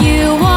you